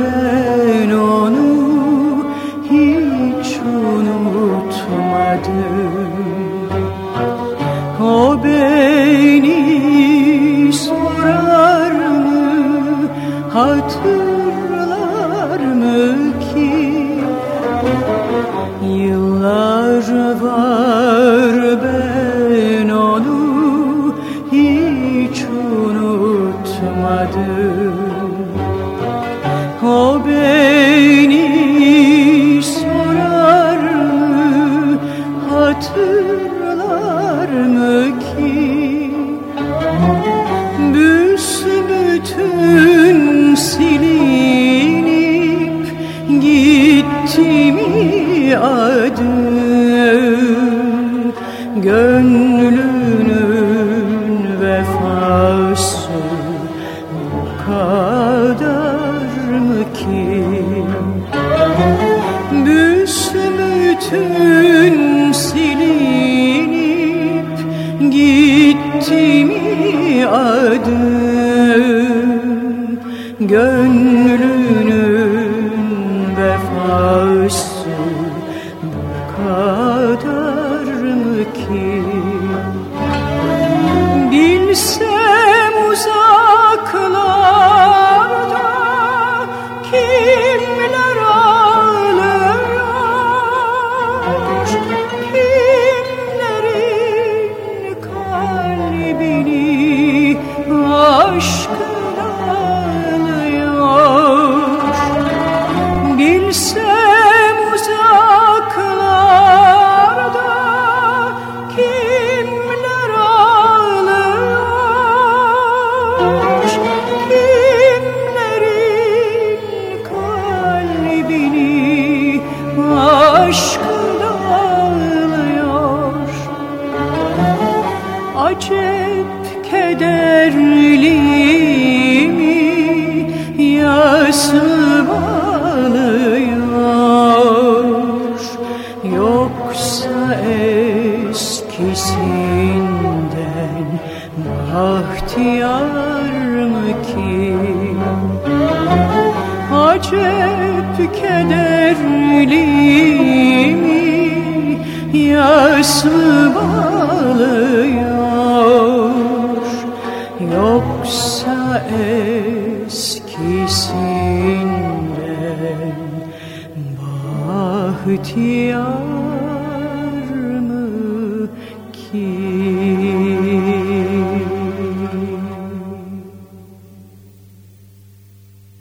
ben onu hiç unutmadım. O beni sorar mı hatırlar mı ki? Yıllar hatırlar mı ki? Büsbütün silinip gitti mi adım Gönlünün vefası bu kadar mı ki? Büsbütün Gitti mi adım Gönlünün vefası Bu kadar mı ki? kederlimi yasım alıyor Yoksa eskisinden bahtiyar mı ki? Acep kederlimi yasım alıyor ihtiyar mı ki?